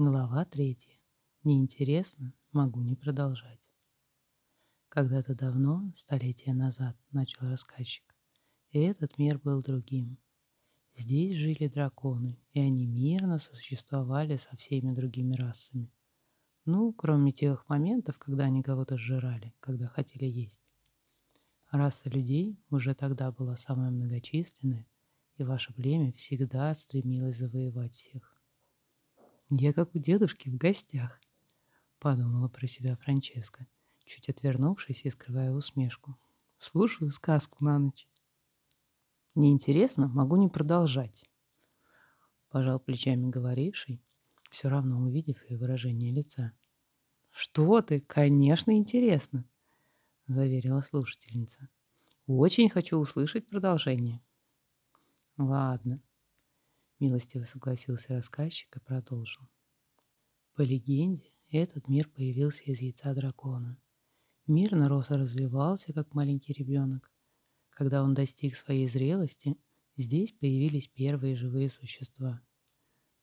Глава третья. Неинтересно, могу не продолжать. Когда-то давно, столетия назад, начал рассказчик, этот мир был другим. Здесь жили драконы, и они мирно существовали со всеми другими расами. Ну, кроме тех моментов, когда они кого-то сжирали, когда хотели есть. Раса людей уже тогда была самая многочисленная, и ваше племя всегда стремилось завоевать всех. «Я как у дедушки в гостях», — подумала про себя Франческа, чуть отвернувшись и скрывая усмешку. «Слушаю сказку на ночь». «Неинтересно, могу не продолжать», — пожал плечами говоривший, все равно увидев ее выражение лица. «Что ты? Конечно, интересно», — заверила слушательница. «Очень хочу услышать продолжение». «Ладно», Милостиво согласился рассказчик и продолжил. По легенде, этот мир появился из яйца дракона. Мир нарос и развивался, как маленький ребенок. Когда он достиг своей зрелости, здесь появились первые живые существа.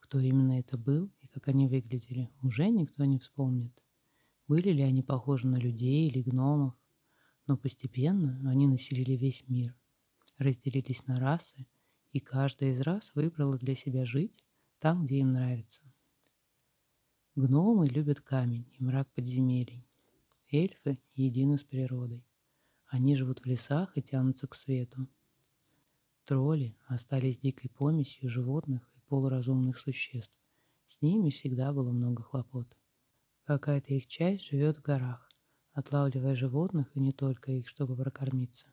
Кто именно это был и как они выглядели, уже никто не вспомнит. Были ли они похожи на людей или гномов, но постепенно они населили весь мир, разделились на расы и каждая из раз выбрала для себя жить там, где им нравится. Гномы любят камень и мрак подземелий. Эльфы едины с природой. Они живут в лесах и тянутся к свету. Тролли остались дикой помесью животных и полуразумных существ. С ними всегда было много хлопот. Какая-то их часть живет в горах, отлавливая животных и не только их, чтобы прокормиться.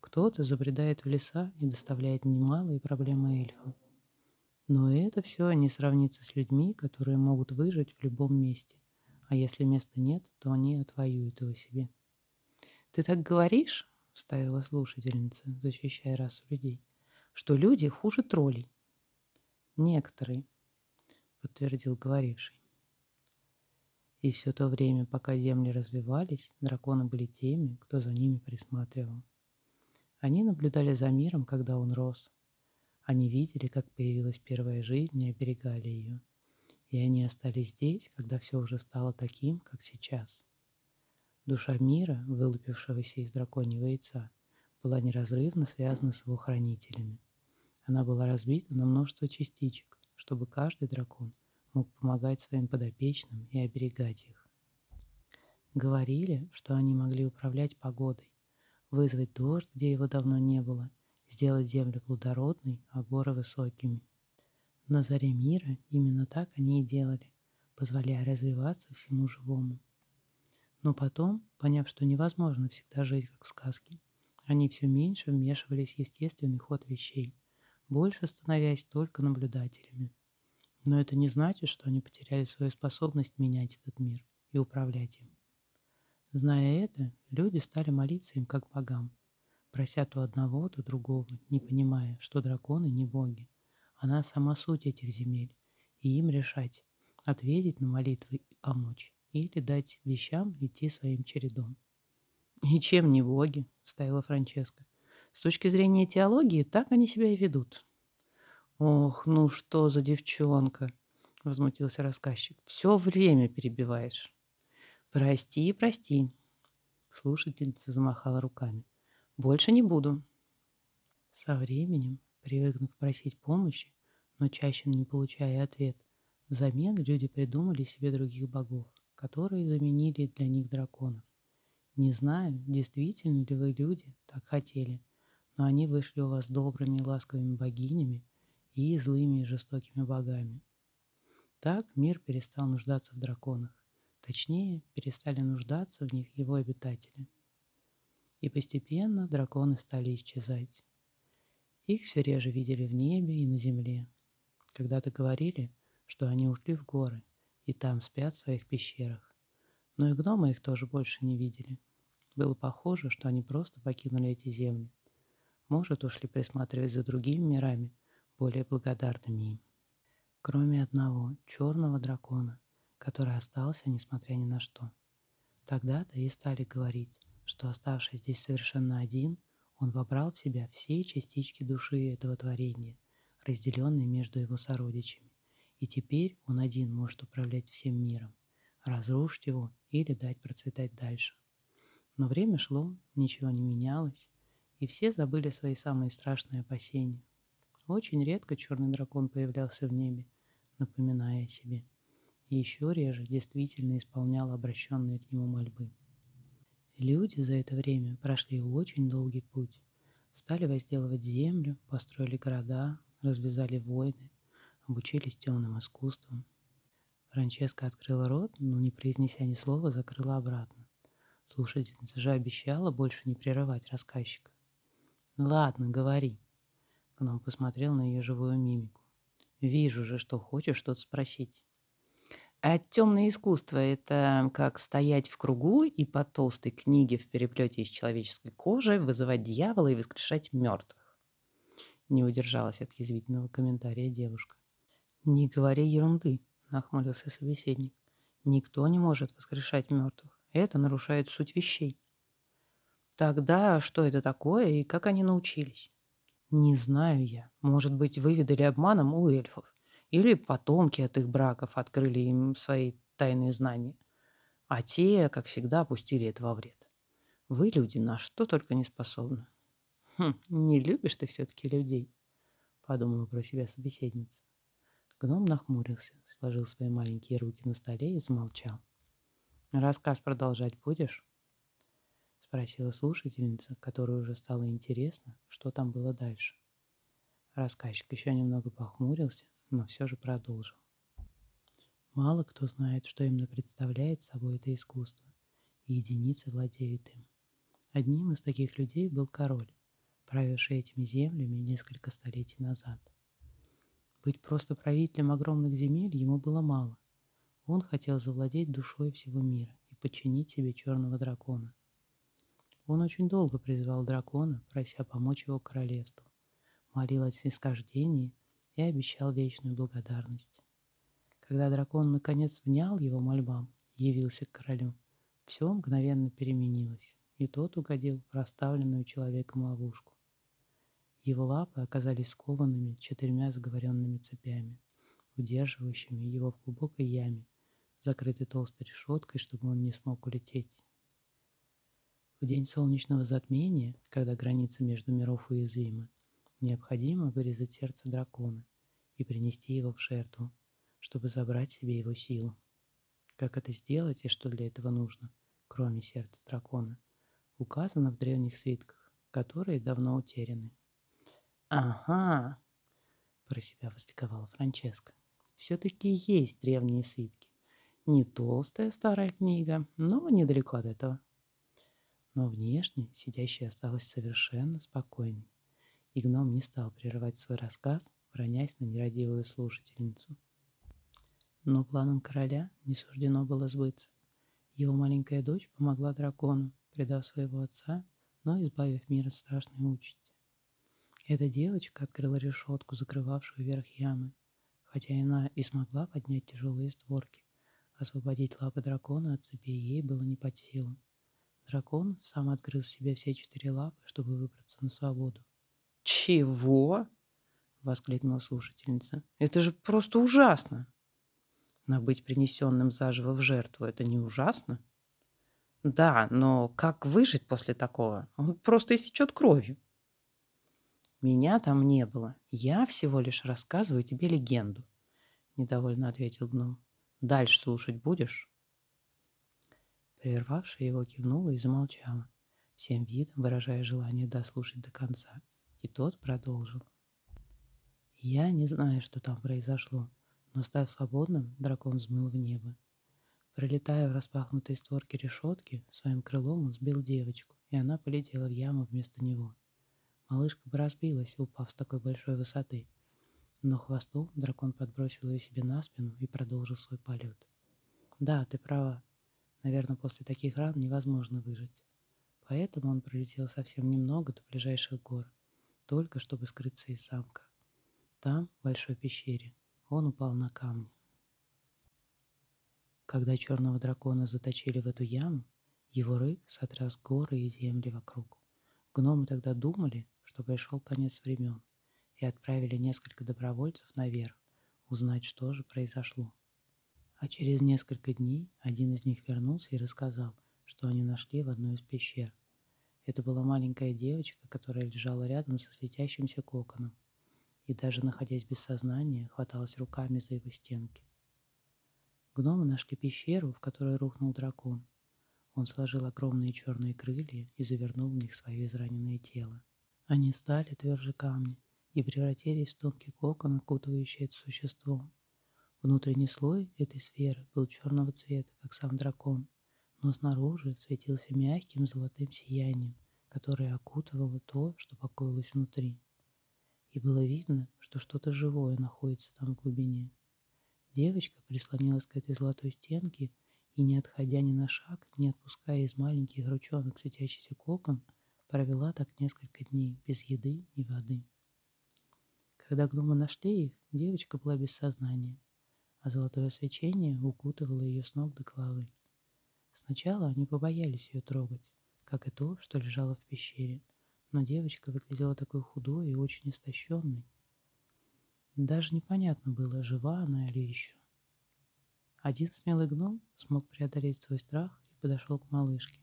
Кто-то забредает в леса и доставляет немалые проблемы эльфам. Но это все не сравнится с людьми, которые могут выжить в любом месте. А если места нет, то они отвоюют его себе. «Ты так говоришь?» — вставила слушательница, защищая расу людей, «что люди хуже троллей». «Некоторые», — подтвердил говоривший. И все то время, пока земли развивались, драконы были теми, кто за ними присматривал. Они наблюдали за миром, когда он рос. Они видели, как появилась первая жизнь и оберегали ее. И они остались здесь, когда все уже стало таким, как сейчас. Душа мира, вылупившегося из драконьего яйца, была неразрывно связана с его хранителями. Она была разбита на множество частичек, чтобы каждый дракон мог помогать своим подопечным и оберегать их. Говорили, что они могли управлять погодой, вызвать дождь, где его давно не было, сделать землю плодородной, а горы высокими. На заре мира именно так они и делали, позволяя развиваться всему живому. Но потом, поняв, что невозможно всегда жить как в сказке, они все меньше вмешивались в естественный ход вещей, больше становясь только наблюдателями. Но это не значит, что они потеряли свою способность менять этот мир и управлять им. Зная это, люди стали молиться им как богам, прося то одного, то другого, не понимая, что драконы не боги. Она сама суть этих земель, и им решать, ответить на молитвы и помочь, или дать вещам идти своим чередом. «И чем не боги?» — ставила Франческа. «С точки зрения теологии, так они себя и ведут». «Ох, ну что за девчонка!» — возмутился рассказчик. «Все время перебиваешь». «Прости, прости», — слушательница замахала руками. «Больше не буду». Со временем, привыкнув просить помощи, но чаще не получая ответ, взамен люди придумали себе других богов, которые заменили для них драконов. Не знаю, действительно ли вы, люди, так хотели, но они вышли у вас добрыми и ласковыми богинями и злыми и жестокими богами. Так мир перестал нуждаться в драконах. Точнее, перестали нуждаться в них его обитатели. И постепенно драконы стали исчезать. Их все реже видели в небе и на земле. Когда-то говорили, что они ушли в горы и там спят в своих пещерах. Но и гномы их тоже больше не видели. Было похоже, что они просто покинули эти земли. Может, ушли присматривать за другими мирами, более благодарными им. Кроме одного, черного дракона, который остался, несмотря ни на что. Тогда-то и стали говорить, что оставшись здесь совершенно один, он вобрал в себя все частички души этого творения, разделенные между его сородичами, И теперь он один может управлять всем миром, разрушить его или дать процветать дальше. Но время шло, ничего не менялось, и все забыли свои самые страшные опасения. Очень редко черный дракон появлялся в небе, напоминая о себе, и еще реже действительно исполнял обращенные к нему мольбы. Люди за это время прошли очень долгий путь, стали возделывать землю, построили города, развязали войны, обучились темным искусствам. Франческа открыла рот, но, не произнеся ни слова, закрыла обратно. Слушательница же обещала больше не прерывать рассказчика. «Ладно, говори». Гном посмотрел на ее живую мимику. «Вижу же, что хочешь что-то спросить». А темное искусство — это как стоять в кругу и по толстой книге в переплете из человеческой кожи вызывать дьявола и воскрешать мертвых. Не удержалась от язвительного комментария девушка. «Не говори ерунды», — нахмурился собеседник. «Никто не может воскрешать мертвых. Это нарушает суть вещей». «Тогда что это такое и как они научились?» «Не знаю я. Может быть, выведали обманом у эльфов. Или потомки от их браков открыли им свои тайные знания. А те, как всегда, опустили это во вред. Вы, люди, на что только не способны. Хм, не любишь ты все-таки людей, подумала про себя собеседница. Гном нахмурился, сложил свои маленькие руки на столе и замолчал. «Рассказ продолжать будешь?» Спросила слушательница, которой уже стало интересно, что там было дальше. Рассказчик еще немного похмурился, но все же продолжил. Мало кто знает, что именно представляет собой это искусство, и единицы владеют им. Одним из таких людей был король, правивший этими землями несколько столетий назад. Быть просто правителем огромных земель ему было мало. Он хотел завладеть душой всего мира и подчинить себе черного дракона. Он очень долго призывал дракона, прося помочь его королевству, молил о снисхождении – и обещал вечную благодарность. Когда дракон наконец внял его мольбам, явился к королю, все мгновенно переменилось, и тот угодил в расставленную человеком ловушку. Его лапы оказались скованными четырьмя заговоренными цепями, удерживающими его в глубокой яме, закрытой толстой решеткой, чтобы он не смог улететь. В день солнечного затмения, когда граница между миров уязвима, Необходимо вырезать сердце дракона и принести его в жертву, чтобы забрать себе его силу. Как это сделать и что для этого нужно, кроме сердца дракона, указано в древних свитках, которые давно утеряны. «Ага!» – про себя возликовала Франческа. «Все-таки есть древние свитки. Не толстая старая книга, но недалеко от этого». Но внешне сидящая осталась совершенно спокойной и гном не стал прерывать свой рассказ, бронясь на нерадивую слушательницу. Но планам короля не суждено было сбыться. Его маленькая дочь помогла дракону, предав своего отца, но избавив мир от страшной участи. Эта девочка открыла решетку, закрывавшую верх ямы, хотя она и смогла поднять тяжелые створки. Освободить лапы дракона от цепи ей было не под силу. Дракон сам открыл себе все четыре лапы, чтобы выбраться на свободу. «Чего?» — воскликнула слушательница. «Это же просто ужасно!» «Но быть принесенным заживо в жертву — это не ужасно?» «Да, но как выжить после такого? Он просто истечет кровью». «Меня там не было. Я всего лишь рассказываю тебе легенду», — недовольно ответил гном. «Дальше слушать будешь?» Прервавшая его кивнула и замолчала, всем видом выражая желание дослушать до конца. И тот продолжил. Я не знаю, что там произошло, но, став свободным, дракон взмыл в небо. Пролетая в распахнутые створки решетки, своим крылом он сбил девочку, и она полетела в яму вместо него. Малышка бы разбилась, упав с такой большой высоты. Но хвостом дракон подбросил ее себе на спину и продолжил свой полет. Да, ты права. Наверное, после таких ран невозможно выжить. Поэтому он пролетел совсем немного до ближайших гор только чтобы скрыться из замка. Там, в большой пещере, он упал на камни. Когда черного дракона заточили в эту яму, его рык сотряс горы и земли вокруг. Гномы тогда думали, что пришел конец времен, и отправили несколько добровольцев наверх узнать, что же произошло. А через несколько дней один из них вернулся и рассказал, что они нашли в одной из пещер. Это была маленькая девочка, которая лежала рядом со светящимся коконом и даже находясь без сознания, хваталась руками за его стенки. Гномы нашли пещеру, в которой рухнул дракон. Он сложил огромные черные крылья и завернул в них свое израненное тело. Они стали тверже камня и превратились в тонкий кокон, окутывающий это существо. Внутренний слой этой сферы был черного цвета, как сам дракон, но снаружи светился мягким золотым сиянием, которое окутывало то, что покоилось внутри. И было видно, что что-то живое находится там в глубине. Девочка прислонилась к этой золотой стенке и, не отходя ни на шаг, не отпуская из маленьких ручонок светящийся кокон, провела так несколько дней без еды и воды. Когда гномы нашли их, девочка была без сознания, а золотое свечение укутывало ее с ног до головы. Сначала они побоялись ее трогать, как и то, что лежало в пещере, но девочка выглядела такой худой и очень истощенной. Даже непонятно было, жива она или еще. Один смелый гном смог преодолеть свой страх и подошел к малышке.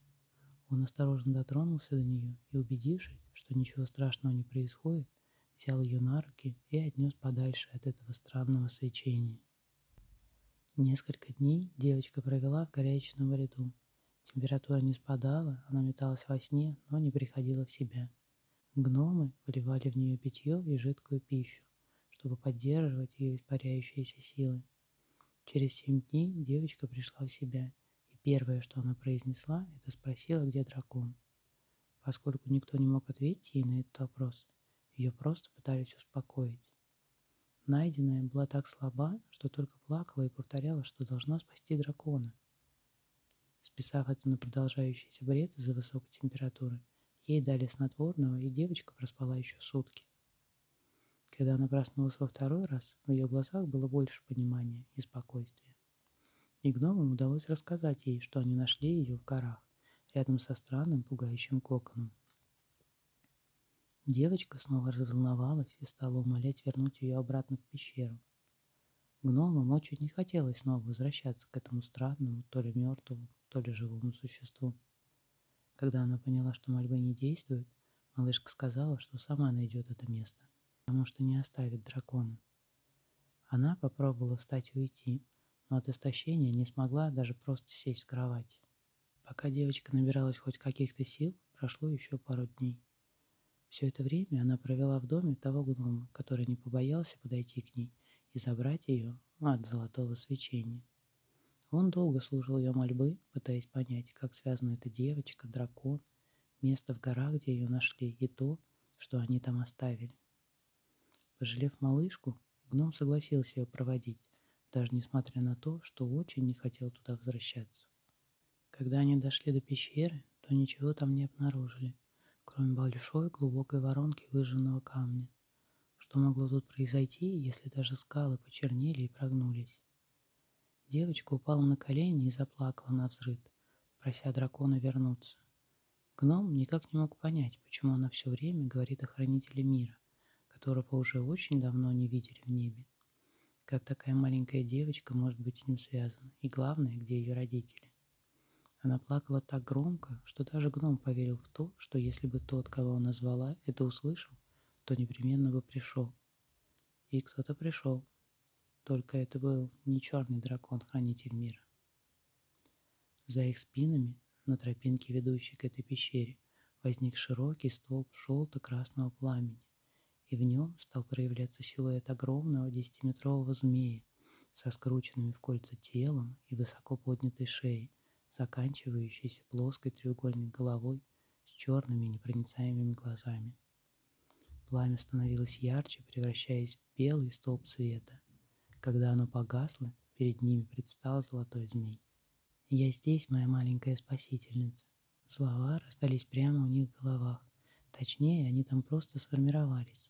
Он осторожно дотронулся до нее и, убедившись, что ничего страшного не происходит, взял ее на руки и отнес подальше от этого странного свечения. Несколько дней девочка провела в горячечном бреду. Температура не спадала, она металась во сне, но не приходила в себя. Гномы вливали в нее питье и жидкую пищу, чтобы поддерживать ее испаряющиеся силы. Через семь дней девочка пришла в себя, и первое, что она произнесла, это спросила, где дракон. Поскольку никто не мог ответить ей на этот вопрос, ее просто пытались успокоить. Найденная была так слаба, что только плакала и повторяла, что должна спасти дракона. Списав это на продолжающийся бред из-за высокой температуры, ей дали снотворного, и девочка проспала еще сутки. Когда она проснулась во второй раз, в ее глазах было больше понимания и спокойствия. И гномам удалось рассказать ей, что они нашли ее в горах, рядом со странным пугающим коконом. Девочка снова разволновалась и стала умолять вернуть ее обратно в пещеру. Гномам очень не хотелось снова возвращаться к этому странному, то ли мертвому, то ли живому существу. Когда она поняла, что мольбы не действуют, малышка сказала, что сама найдет это место, потому что не оставит дракона. Она попробовала встать и уйти, но от истощения не смогла даже просто сесть в кровать. Пока девочка набиралась хоть каких-то сил, прошло еще пару дней. Все это время она провела в доме того гнома, который не побоялся подойти к ней и забрать ее от золотого свечения. Он долго слушал ее мольбы, пытаясь понять, как связана эта девочка, дракон, место в горах, где ее нашли, и то, что они там оставили. Пожалев малышку, гном согласился ее проводить, даже несмотря на то, что очень не хотел туда возвращаться. Когда они дошли до пещеры, то ничего там не обнаружили, кроме большой глубокой воронки выжженного камня. Что могло тут произойти, если даже скалы почернели и прогнулись? Девочка упала на колени и заплакала на взрыд, прося дракона вернуться. Гном никак не мог понять, почему она все время говорит о хранителе мира, которого уже очень давно не видели в небе. Как такая маленькая девочка может быть с ним связана, и главное, где ее родители. Она плакала так громко, что даже гном поверил в то, что если бы тот, кого она звала, это услышал, то непременно бы пришел. И кто-то пришел. Только это был не черный дракон, хранитель мира. За их спинами, на тропинке, ведущей к этой пещере, возник широкий столб желто-красного пламени, и в нем стал проявляться силуэт огромного десятиметрового змея со скрученными в кольца телом и высоко поднятой шеей, заканчивающейся плоской треугольной головой с черными непроницаемыми глазами. Пламя становилось ярче, превращаясь в белый столб света. Когда оно погасло, перед ними предстал золотой змей. «Я здесь, моя маленькая спасительница». Слова раздались прямо у них в головах. Точнее, они там просто сформировались.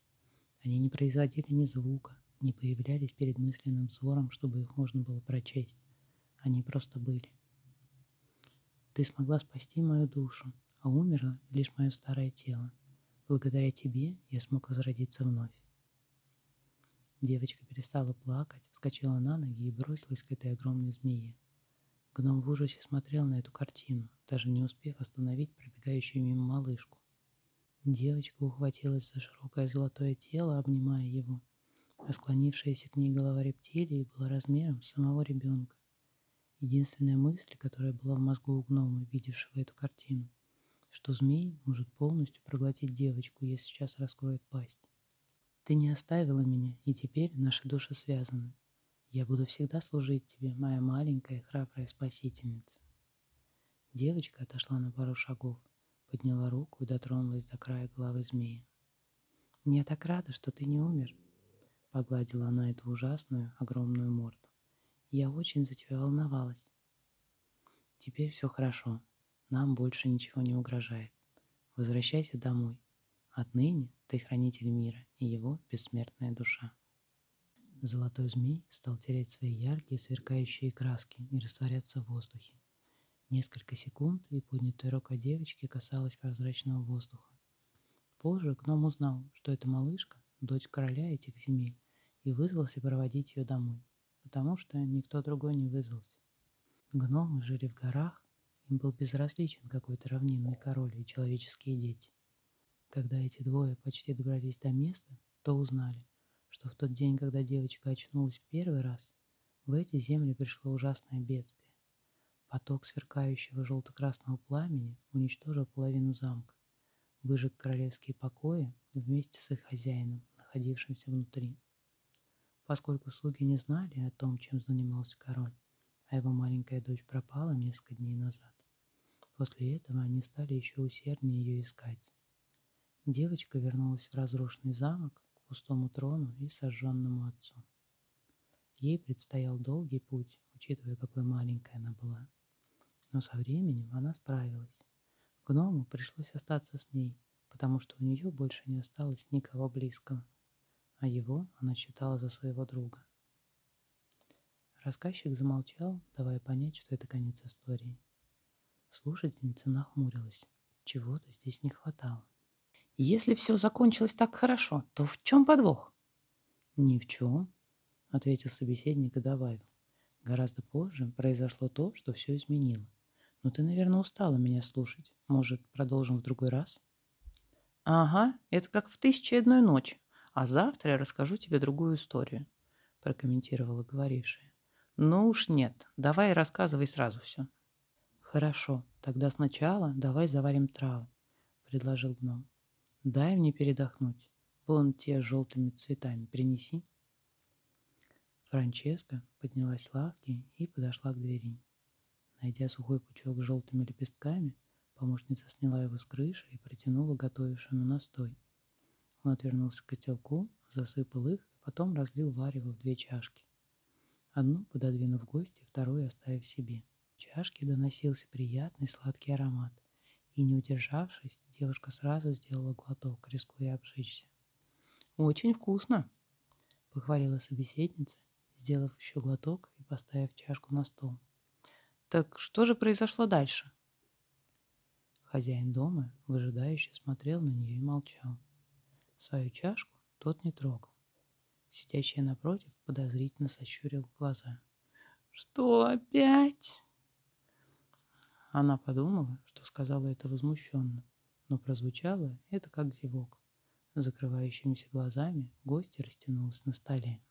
Они не производили ни звука, не появлялись перед мысленным взором, чтобы их можно было прочесть. Они просто были. Ты смогла спасти мою душу, а умерло лишь мое старое тело. Благодаря тебе я смог возродиться вновь. Девочка перестала плакать, вскочила на ноги и бросилась к этой огромной змее. Гном в ужасе смотрел на эту картину, даже не успев остановить пробегающую мимо малышку. Девочка ухватилась за широкое золотое тело, обнимая его, а склонившаяся к ней голова рептилии была размером самого ребенка. Единственная мысль, которая была в мозгу у гнома, видевшего эту картину, что змей может полностью проглотить девочку, если сейчас раскроет пасть. Ты не оставила меня, и теперь наши души связаны. Я буду всегда служить тебе, моя маленькая храбрая спасительница. Девочка отошла на пару шагов, подняла руку и дотронулась до края головы змея. «Я так рада, что ты не умер», — погладила она эту ужасную, огромную морду. «Я очень за тебя волновалась». «Теперь все хорошо. Нам больше ничего не угрожает. Возвращайся домой. Отныне ты хранитель мира и его бессмертная душа». Золотой змей стал терять свои яркие, сверкающие краски и растворяться в воздухе. Несколько секунд, и поднятая рука девочки касалась прозрачного воздуха. Позже гном узнал, что эта малышка – дочь короля этих земель, и вызвался проводить ее домой, потому что никто другой не вызвался. Гномы жили в горах, им был безразличен какой-то равнинный король и человеческие дети. Когда эти двое почти добрались до места, то узнали, что в тот день, когда девочка очнулась в первый раз, в эти земли пришло ужасное бедствие. Поток сверкающего желто-красного пламени уничтожил половину замка, выжег королевские покои вместе с их хозяином, находившимся внутри. Поскольку слуги не знали о том, чем занимался король, а его маленькая дочь пропала несколько дней назад, после этого они стали еще усерднее ее искать. Девочка вернулась в разрушенный замок, к пустому трону и сожженному отцу. Ей предстоял долгий путь, учитывая, какой маленькой она была. Но со временем она справилась. Гному пришлось остаться с ней, потому что у нее больше не осталось никого близкого, а его она считала за своего друга. Рассказчик замолчал, давая понять, что это конец истории. Слушательница нахмурилась. Чего-то здесь не хватало. «Если все закончилось так хорошо, то в чем подвох?» «Ни в чем», — ответил собеседник и добавил. «Гораздо позже произошло то, что все изменило. Но ты, наверное, устала меня слушать. Может, продолжим в другой раз? Ага, это как в тысяче одной ночи. А завтра я расскажу тебе другую историю, прокомментировала говорившая. Ну уж нет, давай рассказывай сразу все. Хорошо, тогда сначала давай заварим травы, предложил гном. Дай мне передохнуть. Вон те желтыми цветами принеси. Франческа поднялась с лавки и подошла к двери. Найдя сухой пучок с желтыми лепестками, помощница сняла его с крыши и протянула готовившему настой. Он отвернулся к котелку, засыпал их, и потом разлил варево в две чашки. Одну пододвинув гости, вторую оставив себе. В чашке доносился приятный сладкий аромат, и, не удержавшись, девушка сразу сделала глоток, рискуя обжечься. «Очень вкусно!» — похвалила собеседница, сделав еще глоток и поставив чашку на стол. Так что же произошло дальше? Хозяин дома выжидающе смотрел на нее и молчал. Свою чашку тот не трогал. Сидящая напротив подозрительно сощурил глаза. «Что опять?» Она подумала, что сказала это возмущенно, но прозвучало это как зевок. Закрывающимися глазами гость растянулся на столе.